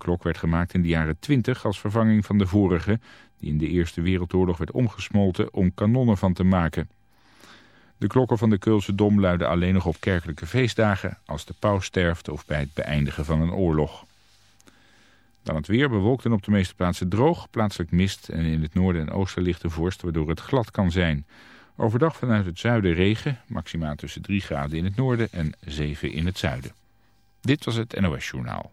klok werd gemaakt in de jaren 20 als vervanging van de vorige, die in de Eerste Wereldoorlog werd omgesmolten om kanonnen van te maken. De klokken van de Keulse Dom luiden alleen nog op kerkelijke feestdagen, als de paus sterft of bij het beëindigen van een oorlog. Dan het weer bewolkt en op de meeste plaatsen droog, plaatselijk mist en in het noorden en oosten ligt de vorst waardoor het glad kan zijn. Overdag vanuit het zuiden regen, maximaal tussen 3 graden in het noorden en 7 in het zuiden. Dit was het NOS Journaal.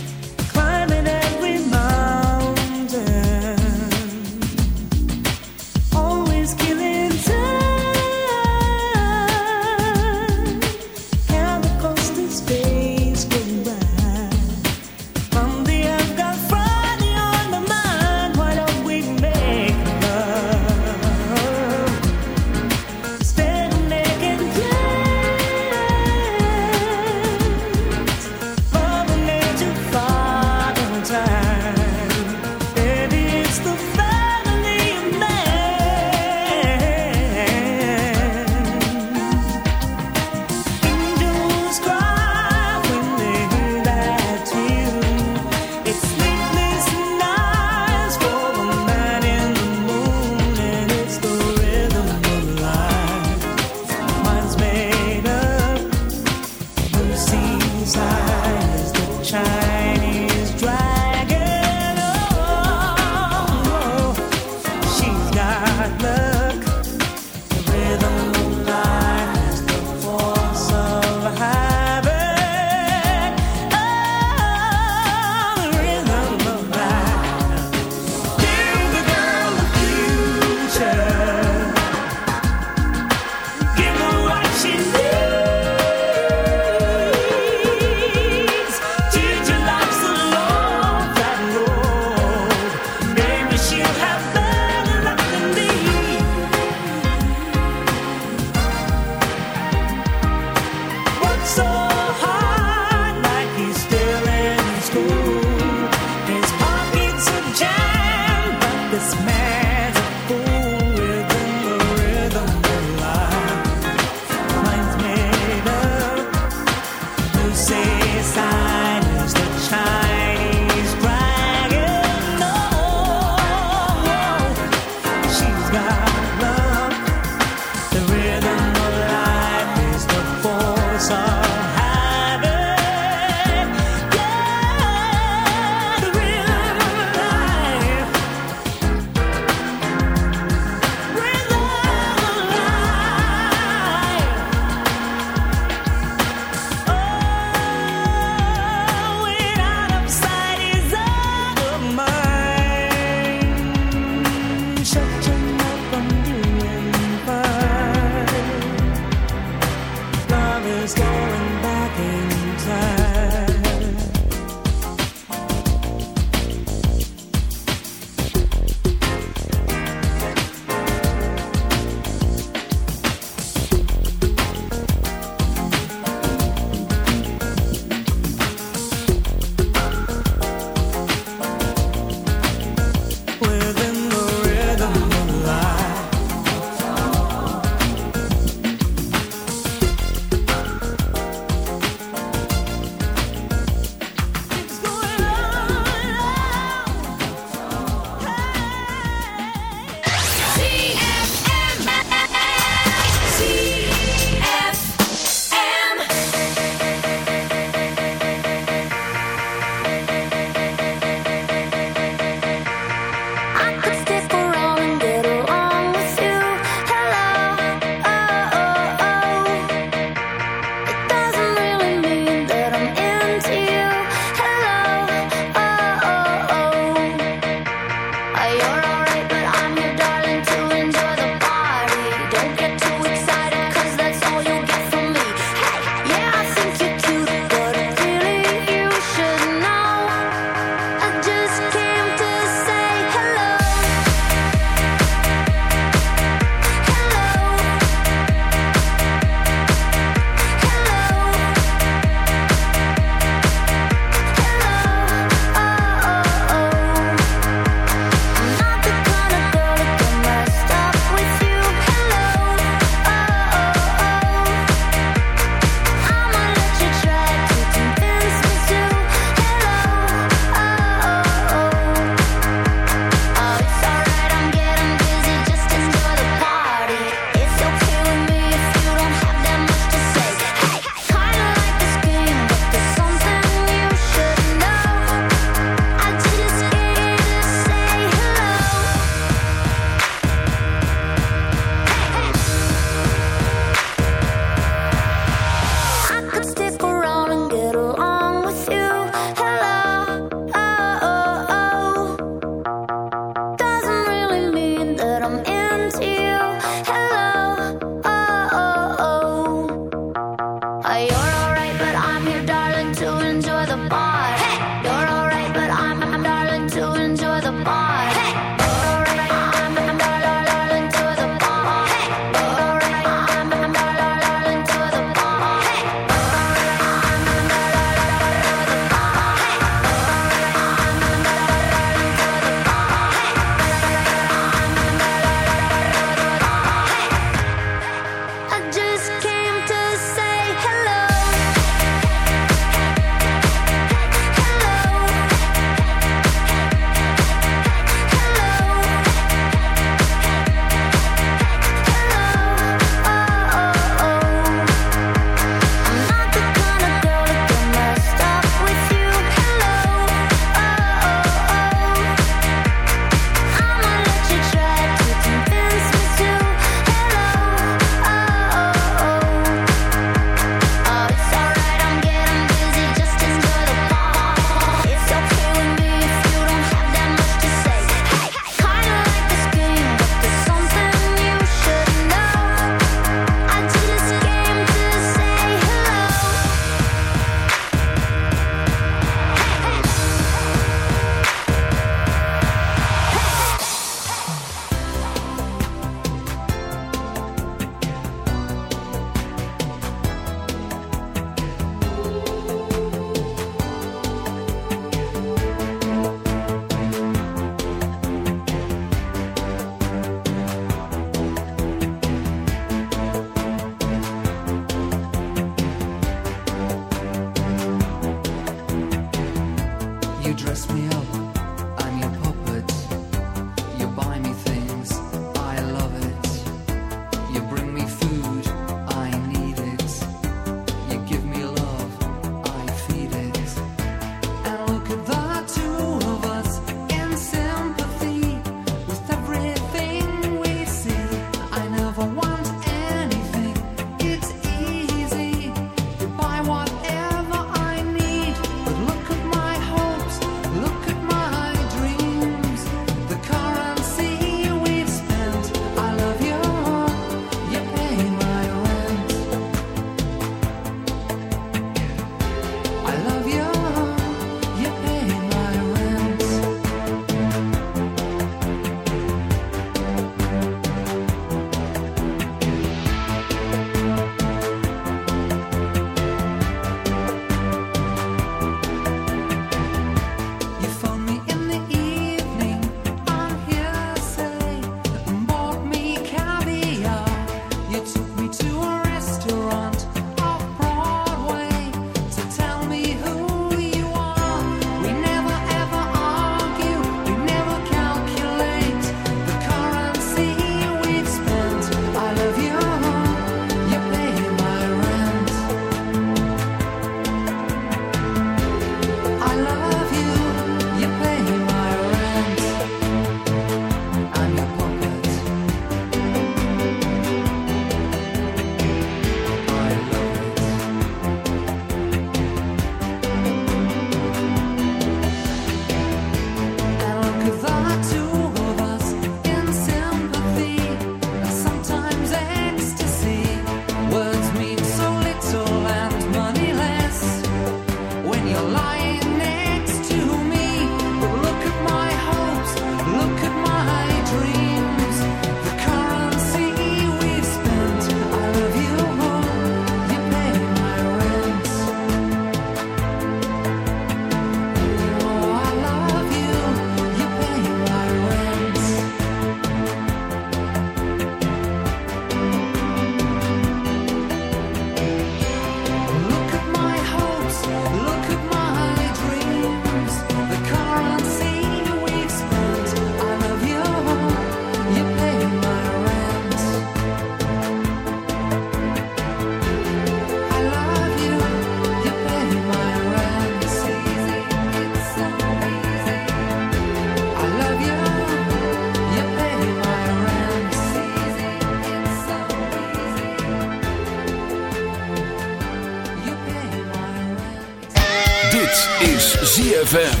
Dit is ZFM.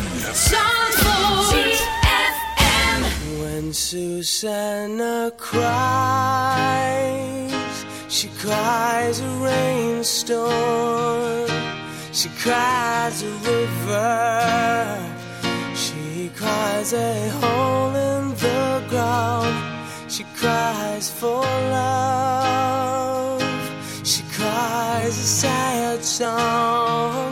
When Susanna cries, she cries a rainstorm. She cries a river. She cries a hole in the ground. She cries for love. She cries a sad song.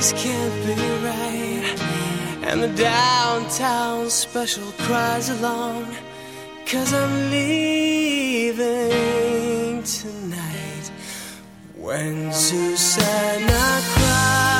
This can't be right. And the downtown special cries along. Cause I'm leaving tonight. When Susanna cries,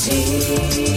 Sim.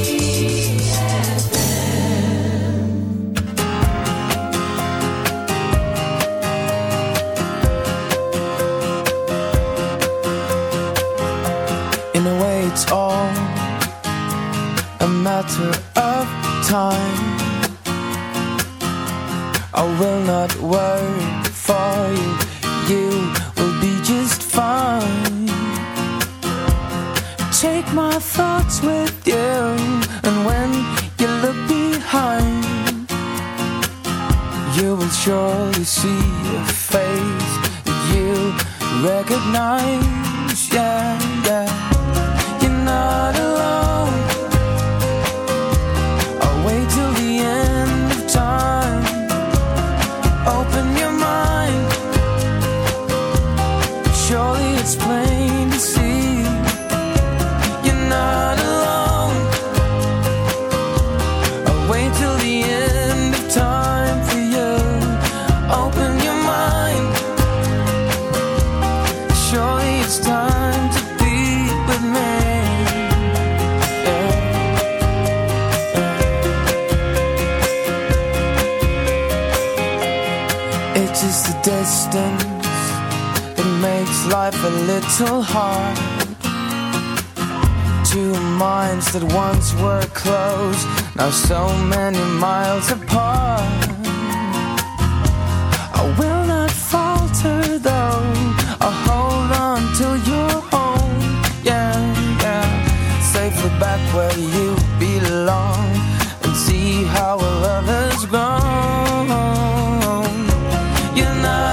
night.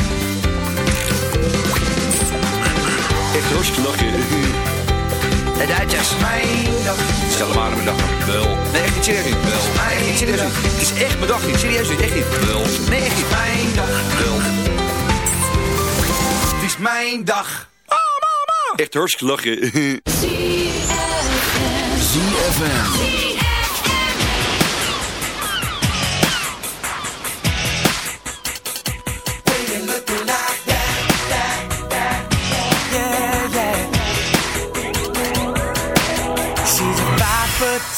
Echt hartstikke lachen. De Duitsers. Mijn dag. Stel maar aan mijn dag. Wel. Nee, echt niet serieus niet. Wel. Nee, echt niet serieus niet. Het is echt mijn dag niet. Serieus niet. Echt niet. Wel. Nee, echt niet. Mijn dag. Wel. Het is mijn dag. Oh, mama. Echt hartstikke lachen. ZFM.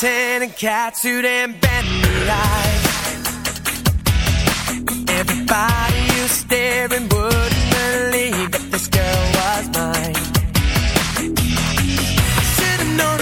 Ten and catsuit and bendy eyes. Everybody who's staring wouldn't believe that this girl was mine. I should have known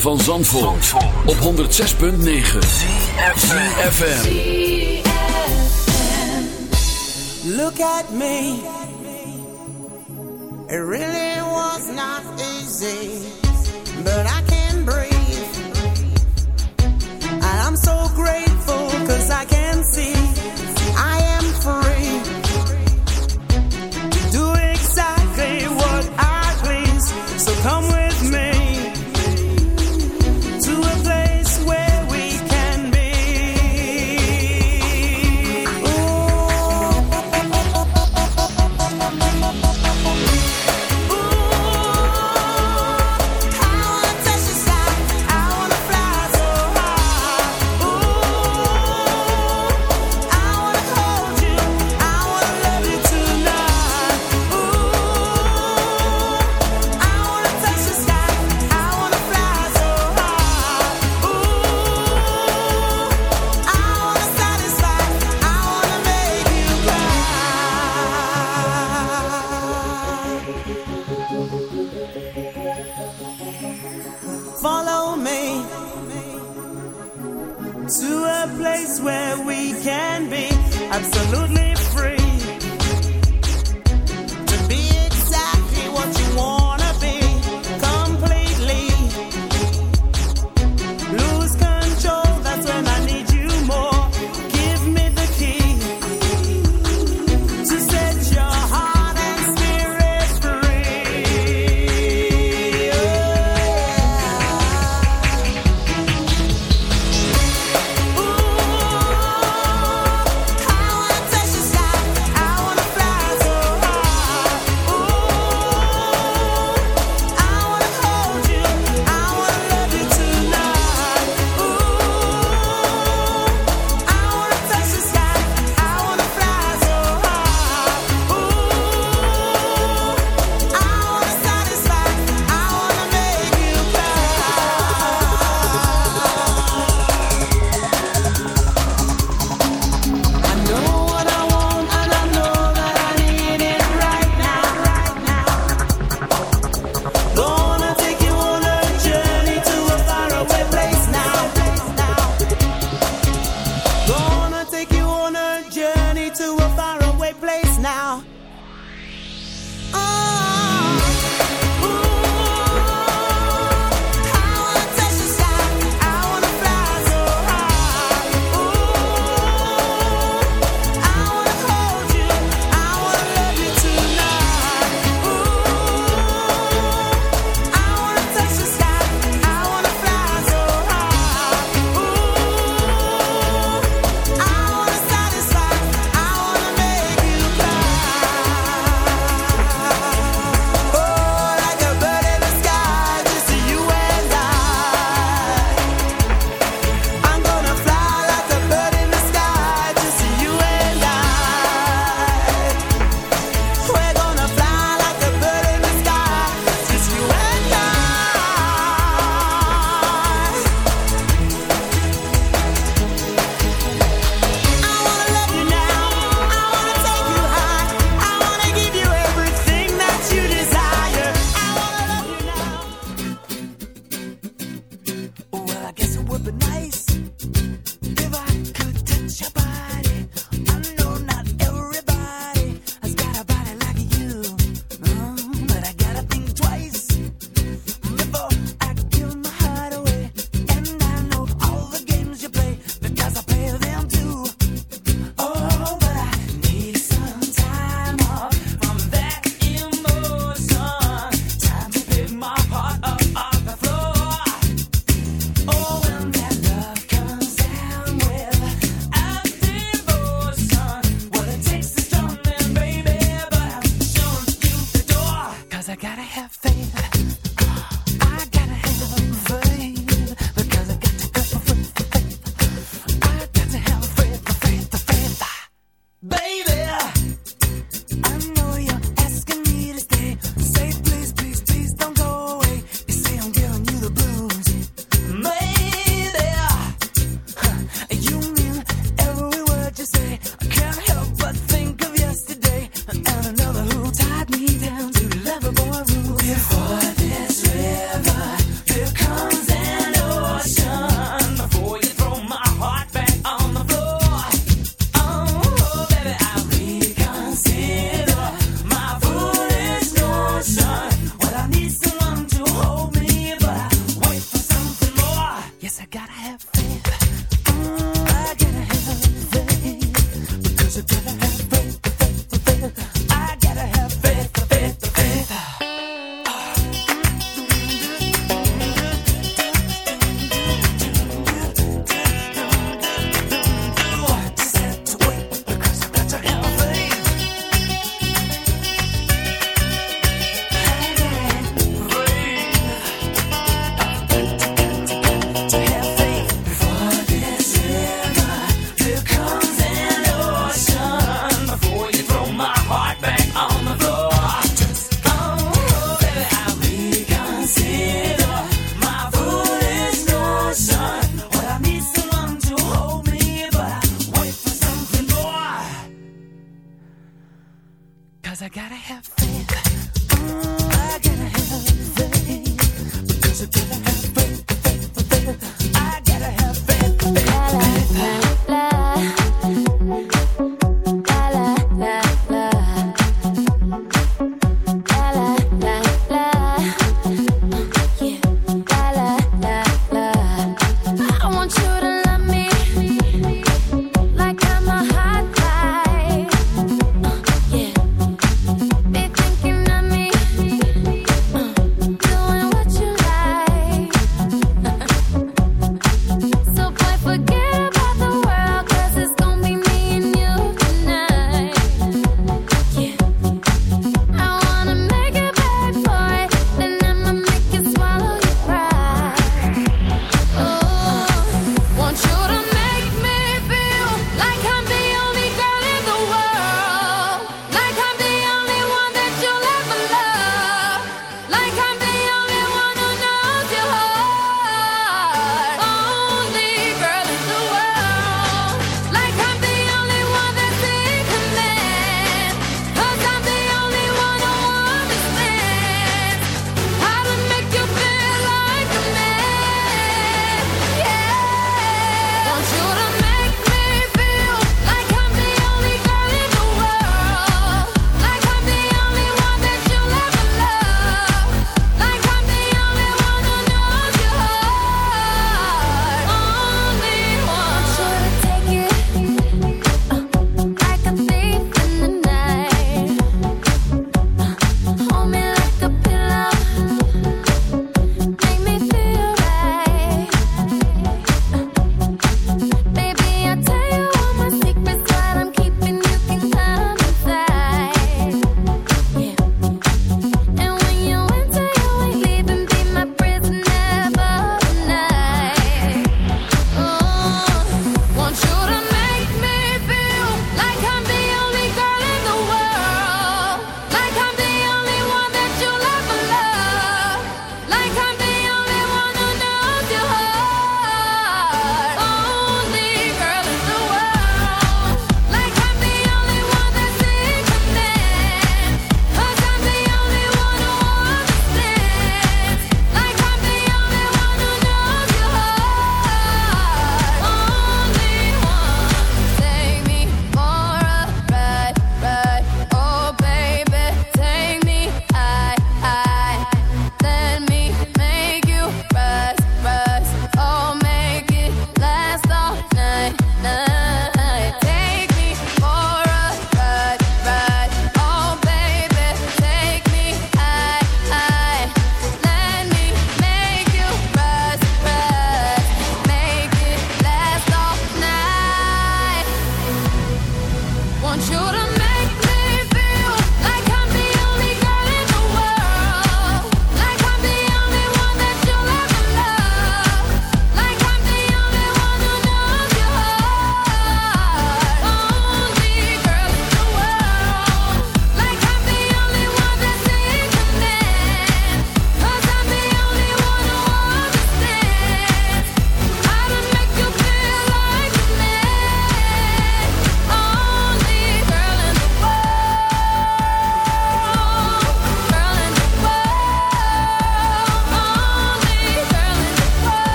Van Zandvoort, op 106.9 FM. Look at me. It really to a place where we can be absolutely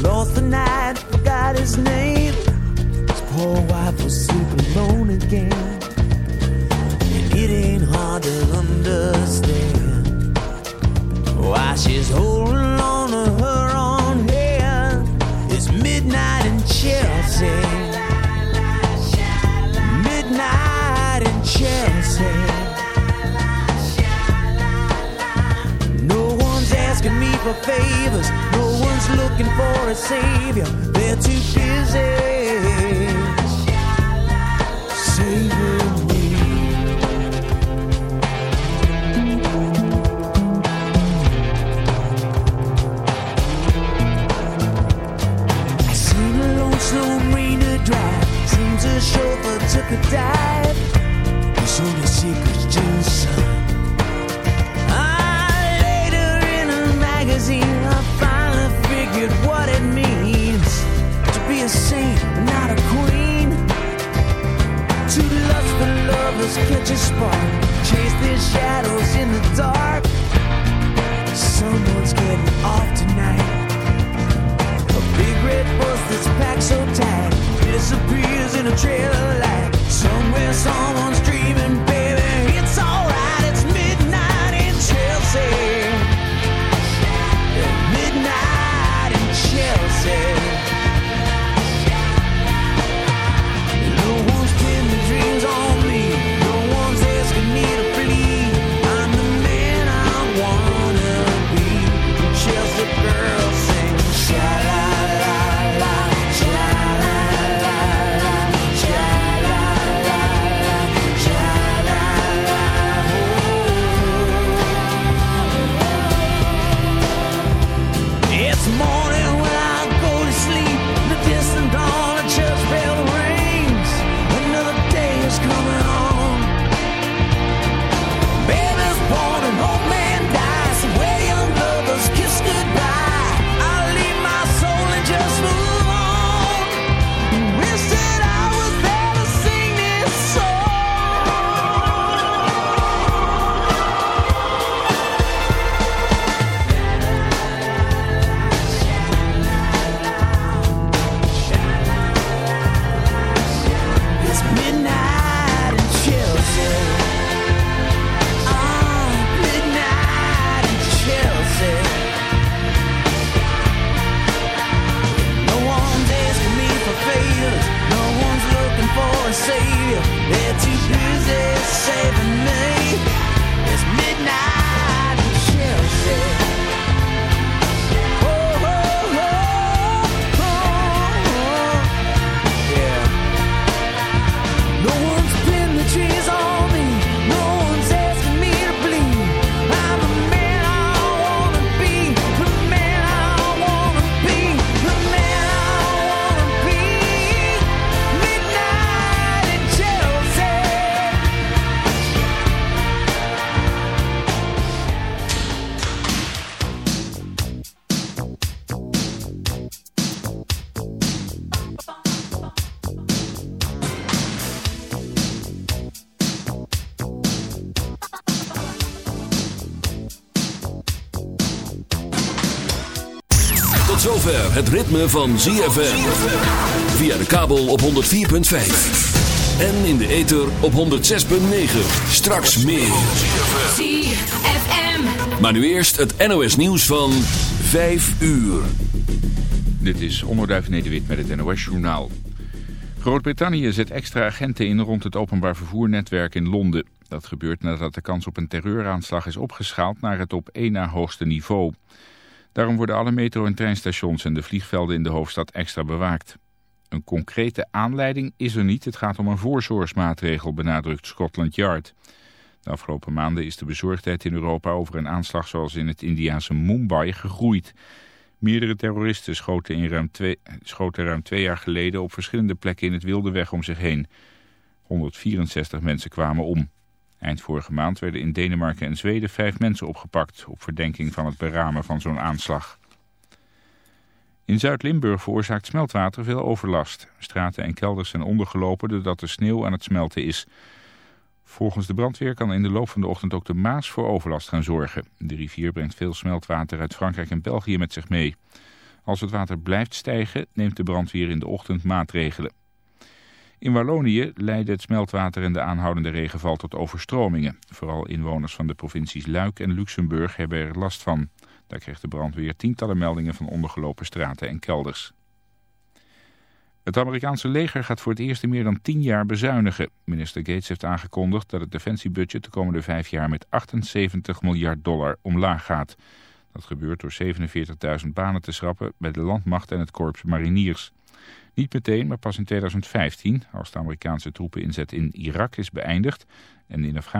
lost the night, forgot his name. His poor wife was sleeping alone again. And it ain't hard to understand why she's holding on to her own hand. It's midnight in Chelsea. Midnight in Chelsea. No one's asking me for favors. Looking for a savior. They're too busy saving me. I seen a drive. Seems chauffeur took a dive. There's only secrets to the sun. Ah, later in a magazine, figured what it means to be a saint, not a queen. Two lustful lovers catch a spark, chase their shadows in the dark. Someone's getting off tonight. A big red bus that's packed so tight disappears in a trail of light. Somewhere someone's dreaming, say. Het ritme van ZFM. Via de kabel op 104.5. En in de ether op 106.9. Straks meer. ZFM. Maar nu eerst het NOS nieuws van 5 uur. Dit is Onderduif Nederwit met het NOS-journaal. Groot-Brittannië zet extra agenten in rond het openbaar vervoernetwerk in Londen. Dat gebeurt nadat de kans op een terreuraanslag is opgeschaald naar het op één na hoogste niveau. Daarom worden alle metro- en treinstations en de vliegvelden in de hoofdstad extra bewaakt. Een concrete aanleiding is er niet. Het gaat om een voorzorgsmaatregel, benadrukt Scotland Yard. De afgelopen maanden is de bezorgdheid in Europa over een aanslag zoals in het Indiaanse Mumbai gegroeid. Meerdere terroristen schoten, in ruim twee, schoten ruim twee jaar geleden op verschillende plekken in het wilde weg om zich heen. 164 mensen kwamen om. Eind vorige maand werden in Denemarken en Zweden vijf mensen opgepakt... op verdenking van het beramen van zo'n aanslag. In Zuid-Limburg veroorzaakt smeltwater veel overlast. Straten en kelders zijn ondergelopen doordat de sneeuw aan het smelten is. Volgens de brandweer kan in de loop van de ochtend ook de Maas voor overlast gaan zorgen. De rivier brengt veel smeltwater uit Frankrijk en België met zich mee. Als het water blijft stijgen, neemt de brandweer in de ochtend maatregelen. In Wallonië leidde het smeltwater en de aanhoudende regenval tot overstromingen. Vooral inwoners van de provincies Luik en Luxemburg hebben er last van. Daar kreeg de brandweer tientallen meldingen van ondergelopen straten en kelders. Het Amerikaanse leger gaat voor het eerst in meer dan tien jaar bezuinigen. Minister Gates heeft aangekondigd dat het defensiebudget de komende vijf jaar met 78 miljard dollar omlaag gaat. Dat gebeurt door 47.000 banen te schrappen bij de landmacht en het korps mariniers. Niet meteen, maar pas in 2015, als de Amerikaanse troepeninzet in Irak is beëindigd en in Afghanistan.